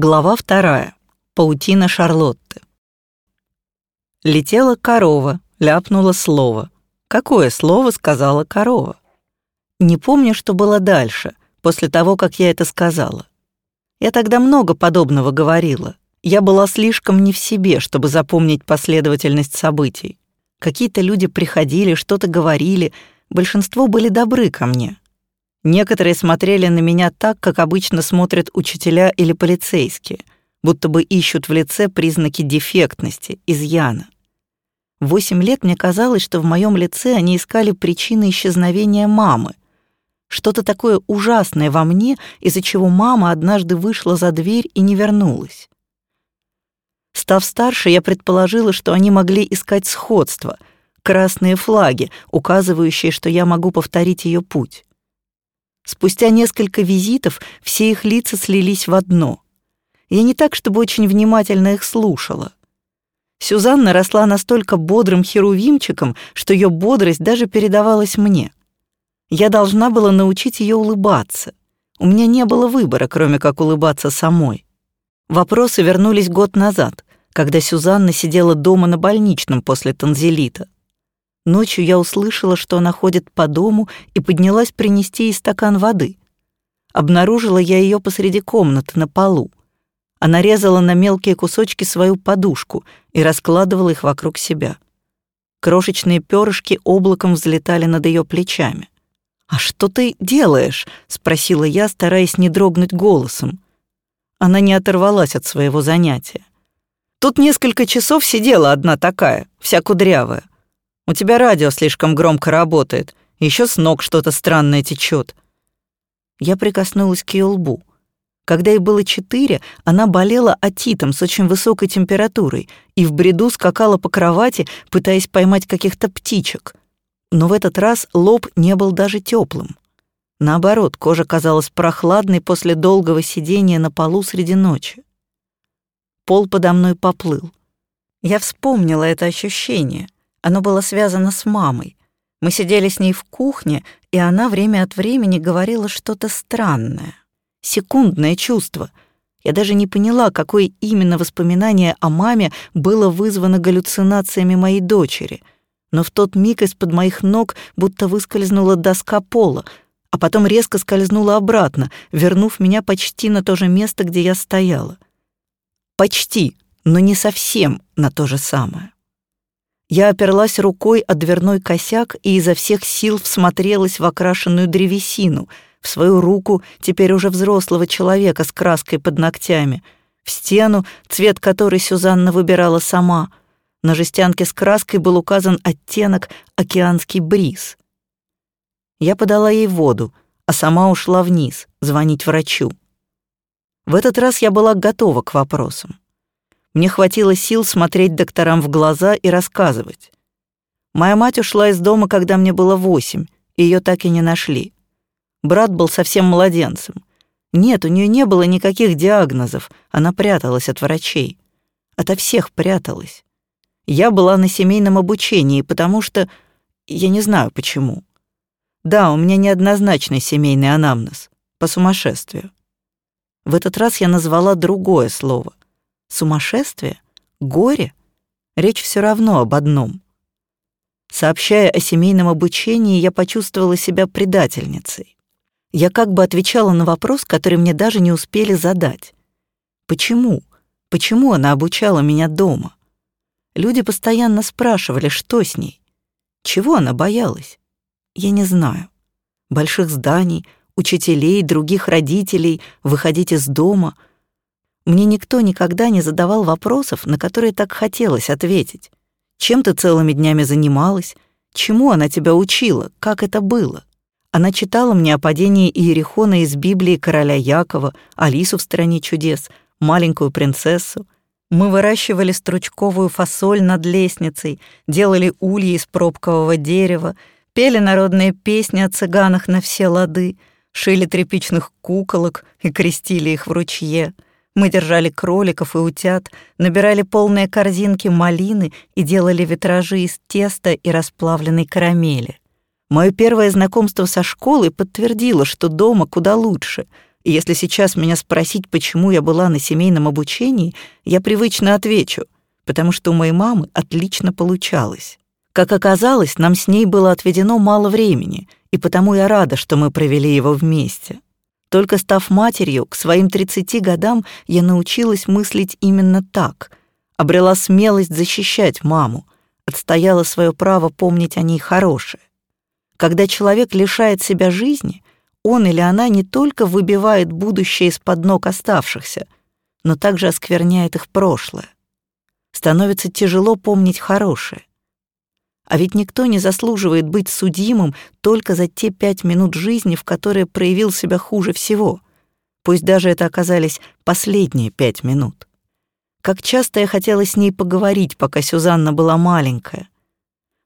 Глава вторая. Паутина Шарлотты. Летела корова, ляпнула слово. Какое слово сказала корова? Не помню, что было дальше, после того, как я это сказала. Я тогда много подобного говорила. Я была слишком не в себе, чтобы запомнить последовательность событий. Какие-то люди приходили, что-то говорили, большинство были добры ко мне. Некоторые смотрели на меня так, как обычно смотрят учителя или полицейские, будто бы ищут в лице признаки дефектности, изъяна. Восемь лет мне казалось, что в моем лице они искали причины исчезновения мамы. Что-то такое ужасное во мне, из-за чего мама однажды вышла за дверь и не вернулась. Став старше, я предположила, что они могли искать сходство, красные флаги, указывающие, что я могу повторить ее путь. Спустя несколько визитов все их лица слились в одно. Я не так, чтобы очень внимательно их слушала. Сюзанна росла настолько бодрым херувимчиком, что ее бодрость даже передавалась мне. Я должна была научить ее улыбаться. У меня не было выбора, кроме как улыбаться самой. Вопросы вернулись год назад, когда Сюзанна сидела дома на больничном после танзелита. Ночью я услышала, что она ходит по дому и поднялась принести ей стакан воды. Обнаружила я ее посреди комнаты на полу. Она резала на мелкие кусочки свою подушку и раскладывала их вокруг себя. Крошечные перышки облаком взлетали над ее плечами. «А что ты делаешь?» — спросила я, стараясь не дрогнуть голосом. Она не оторвалась от своего занятия. «Тут несколько часов сидела одна такая, вся кудрявая. У тебя радио слишком громко работает. Еще с ног что-то странное течет. Я прикоснулась к ее лбу. Когда ей было четыре, она болела отитом с очень высокой температурой и в бреду скакала по кровати, пытаясь поймать каких-то птичек. Но в этот раз лоб не был даже теплым. Наоборот, кожа казалась прохладной после долгого сидения на полу среди ночи. Пол подо мной поплыл. Я вспомнила это ощущение — оно было связано с мамой. Мы сидели с ней в кухне, и она время от времени говорила что-то странное. Секундное чувство. Я даже не поняла, какое именно воспоминание о маме было вызвано галлюцинациями моей дочери. Но в тот миг из-под моих ног будто выскользнула доска пола, а потом резко скользнула обратно, вернув меня почти на то же место, где я стояла. Почти, но не совсем на то же самое. Я оперлась рукой о дверной косяк и изо всех сил всмотрелась в окрашенную древесину, в свою руку теперь уже взрослого человека с краской под ногтями, в стену, цвет которой Сюзанна выбирала сама. На жестянке с краской был указан оттенок «Океанский бриз». Я подала ей воду, а сама ушла вниз, звонить врачу. В этот раз я была готова к вопросам. Мне хватило сил смотреть докторам в глаза и рассказывать. Моя мать ушла из дома, когда мне было восемь, и ее так и не нашли. Брат был совсем младенцем. Нет, у нее не было никаких диагнозов, она пряталась от врачей. Ото всех пряталась. Я была на семейном обучении, потому что... Я не знаю почему. Да, у меня неоднозначный семейный анамнез. По сумасшествию. В этот раз я назвала другое слово. Сумасшествие? Горе? Речь все равно об одном. Сообщая о семейном обучении, я почувствовала себя предательницей. Я как бы отвечала на вопрос, который мне даже не успели задать. Почему? Почему она обучала меня дома? Люди постоянно спрашивали, что с ней. Чего она боялась? Я не знаю. Больших зданий, учителей, других родителей, выходить из дома — мне никто никогда не задавал вопросов, на которые так хотелось ответить. Чем ты целыми днями занималась? Чему она тебя учила? Как это было? Она читала мне о падении Иерихона из Библии короля Якова, Алису в «Стране чудес», маленькую принцессу. Мы выращивали стручковую фасоль над лестницей, делали ульи из пробкового дерева, пели народные песни о цыганах на все лады, шили тряпичных куколок и крестили их в ручье — мы держали кроликов и утят, набирали полные корзинки малины и делали витражи из теста и расплавленной карамели. Мое первое знакомство со школой подтвердило, что дома куда лучше, И если сейчас меня спросить, почему я была на семейном обучении, я привычно отвечу, потому что у моей мамы отлично получалось. Как оказалось, нам с ней было отведено мало времени, и потому я рада, что мы провели его вместе. Только став матерью, к своим 30 годам я научилась мыслить именно так, обрела смелость защищать маму, отстояла свое право помнить о ней хорошее. Когда человек лишает себя жизни, он или она не только выбивает будущее из-под ног оставшихся, но также оскверняет их прошлое. Становится тяжело помнить хорошее. А ведь никто не заслуживает быть судимым только за те пять минут жизни, в которые проявил себя хуже всего. Пусть даже это оказались последние пять минут. Как часто я хотела с ней поговорить, пока Сюзанна была маленькая.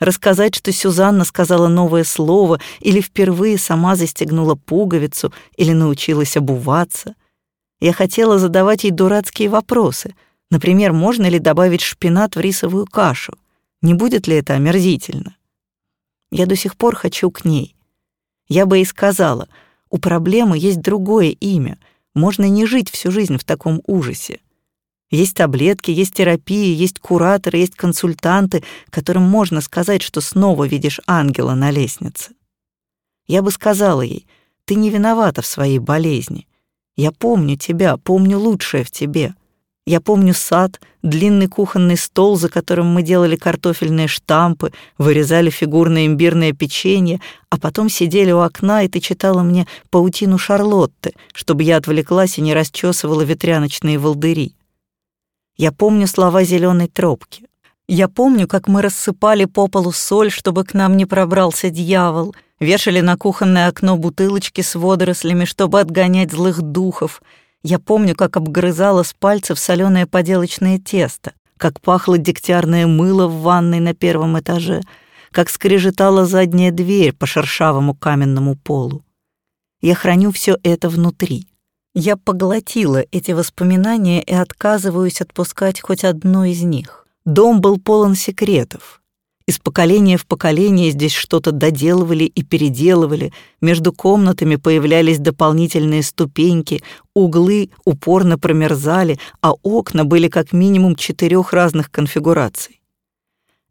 Рассказать, что Сюзанна сказала новое слово или впервые сама застегнула пуговицу или научилась обуваться. Я хотела задавать ей дурацкие вопросы. Например, можно ли добавить шпинат в рисовую кашу? Не будет ли это омерзительно? Я до сих пор хочу к ней. Я бы ей сказала, у проблемы есть другое имя, можно не жить всю жизнь в таком ужасе. Есть таблетки, есть терапия, есть кураторы, есть консультанты, которым можно сказать, что снова видишь ангела на лестнице. Я бы сказала ей, ты не виновата в своей болезни. Я помню тебя, помню лучшее в тебе. Я помню сад, длинный кухонный стол, за которым мы делали картофельные штампы, вырезали фигурное имбирное печенье, а потом сидели у окна, и ты читала мне паутину Шарлотты, чтобы я отвлеклась и не расчесывала ветряночные волдыри. Я помню слова зеленой тропки. Я помню, как мы рассыпали по полу соль, чтобы к нам не пробрался дьявол, вешали на кухонное окно бутылочки с водорослями, чтобы отгонять злых духов — я помню, как обгрызала с пальцев соленое поделочное тесто, как пахло дегтярное мыло в ванной на первом этаже, как скрежетала задняя дверь по шершавому каменному полу. Я храню все это внутри. Я поглотила эти воспоминания и отказываюсь отпускать хоть одно из них. Дом был полон секретов. Из поколения в поколение здесь что-то доделывали и переделывали, между комнатами появлялись дополнительные ступеньки, углы упорно промерзали, а окна были как минимум четырех разных конфигураций.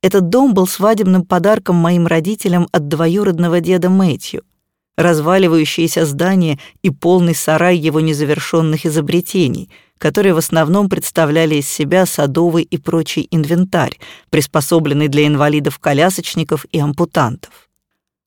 Этот дом был свадебным подарком моим родителям от двоюродного деда Мэтью — разваливающееся здание и полный сарай его незавершенных изобретений, которые в основном представляли из себя садовый и прочий инвентарь, приспособленный для инвалидов-колясочников и ампутантов.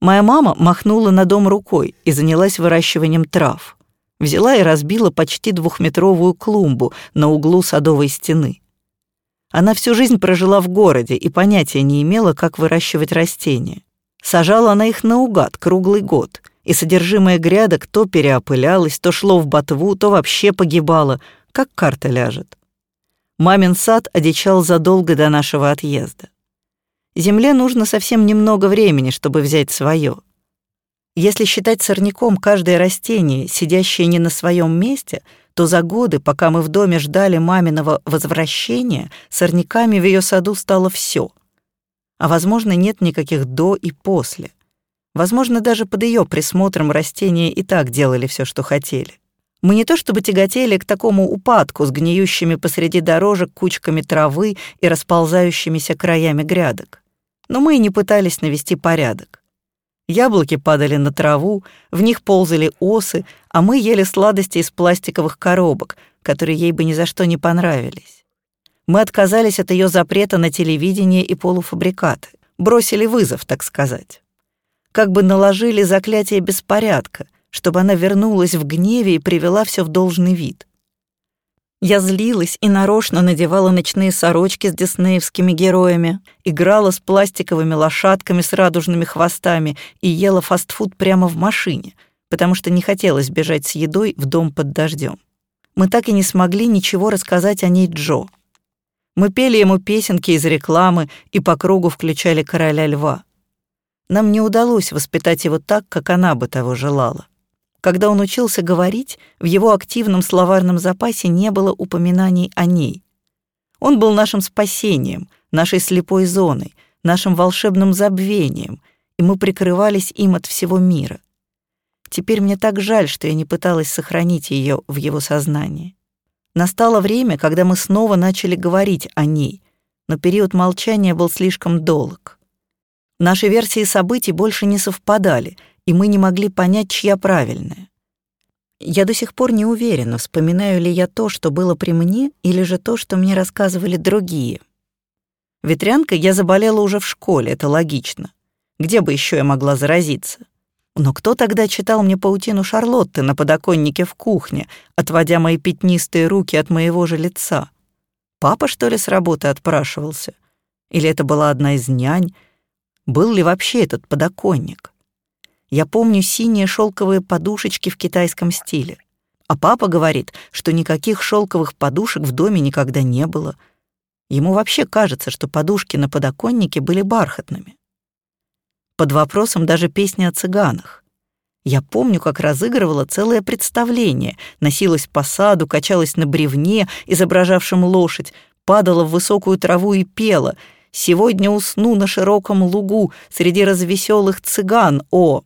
Моя мама махнула на дом рукой и занялась выращиванием трав. Взяла и разбила почти двухметровую клумбу на углу садовой стены. Она всю жизнь прожила в городе и понятия не имела, как выращивать растения. Сажала она их наугад круглый год, и содержимое грядок то переопылялось, то шло в ботву, то вообще погибало, как карта ляжет. Мамин сад одичал задолго до нашего отъезда. Земле нужно совсем немного времени, чтобы взять свое. Если считать сорняком каждое растение, сидящее не на своем месте, то за годы, пока мы в доме ждали маминого возвращения, сорняками в ее саду стало все. А возможно, нет никаких до и после. Возможно, даже под ее присмотром растения и так делали все, что хотели. Мы не то чтобы тяготели к такому упадку с гниющими посреди дорожек кучками травы и расползающимися краями грядок, но мы и не пытались навести порядок. Яблоки падали на траву, в них ползали осы, а мы ели сладости из пластиковых коробок, которые ей бы ни за что не понравились. Мы отказались от ее запрета на телевидение и полуфабрикаты, бросили вызов, так сказать как бы наложили заклятие беспорядка, чтобы она вернулась в гневе и привела все в должный вид. Я злилась и нарочно надевала ночные сорочки с диснеевскими героями, играла с пластиковыми лошадками с радужными хвостами и ела фастфуд прямо в машине, потому что не хотелось бежать с едой в дом под дождем. Мы так и не смогли ничего рассказать о ней Джо. Мы пели ему песенки из рекламы и по кругу включали «Короля льва». Нам не удалось воспитать его так, как она бы того желала. Когда он учился говорить, в его активном словарном запасе не было упоминаний о ней. Он был нашим спасением, нашей слепой зоной, нашим волшебным забвением, и мы прикрывались им от всего мира. Теперь мне так жаль, что я не пыталась сохранить ее в его сознании. Настало время, когда мы снова начали говорить о ней, но период молчания был слишком долг. Наши версии событий больше не совпадали, и мы не могли понять, чья правильная. Я до сих пор не уверена, вспоминаю ли я то, что было при мне, или же то, что мне рассказывали другие. Ветрянкой я заболела уже в школе, это логично. Где бы еще я могла заразиться? Но кто тогда читал мне паутину Шарлотты на подоконнике в кухне, отводя мои пятнистые руки от моего же лица? Папа, что ли, с работы отпрашивался? Или это была одна из нянь? Был ли вообще этот подоконник? Я помню синие шелковые подушечки в китайском стиле. А папа говорит, что никаких шелковых подушек в доме никогда не было. Ему вообще кажется, что подушки на подоконнике были бархатными под вопросом даже песни о цыганах. Я помню, как разыгрывала целое представление, носилась по саду, качалась на бревне, изображавшем лошадь, падала в высокую траву и пела «Сегодня усну на широком лугу среди развеселых цыган, о!»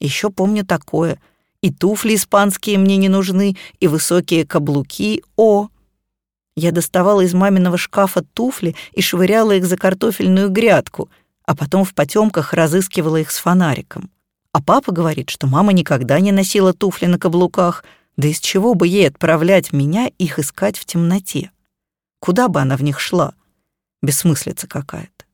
Еще помню такое «И туфли испанские мне не нужны, и высокие каблуки, о!» Я доставала из маминого шкафа туфли и швыряла их за картофельную грядку — а потом в потемках разыскивала их с фонариком. А папа говорит, что мама никогда не носила туфли на каблуках, да из чего бы ей отправлять меня их искать в темноте? Куда бы она в них шла? Бессмыслица какая-то.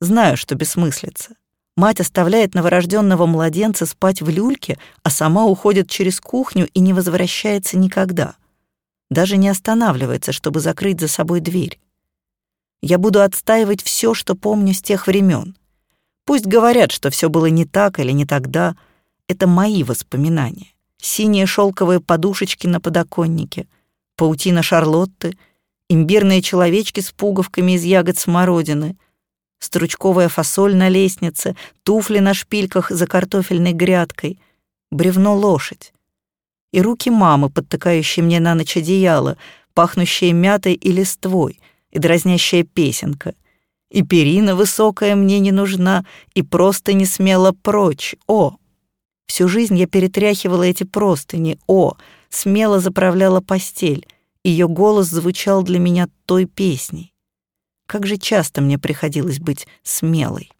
Знаю, что бессмыслица. Мать оставляет новорожденного младенца спать в люльке, а сама уходит через кухню и не возвращается никогда. Даже не останавливается, чтобы закрыть за собой дверь. Я буду отстаивать все, что помню с тех времен. Пусть говорят, что все было не так или не тогда. Это мои воспоминания. Синие шелковые подушечки на подоконнике, паутина Шарлотты, имбирные человечки с пуговками из ягод смородины, стручковая фасоль на лестнице, туфли на шпильках за картофельной грядкой, бревно лошадь. И руки мамы, подтыкающие мне на ночь одеяло, пахнущие мятой и листвой — и дразнящая песенка. И перина высокая мне не нужна, и просто не смела прочь, о! Всю жизнь я перетряхивала эти простыни, о! Смело заправляла постель, ее голос звучал для меня той песней. Как же часто мне приходилось быть смелой.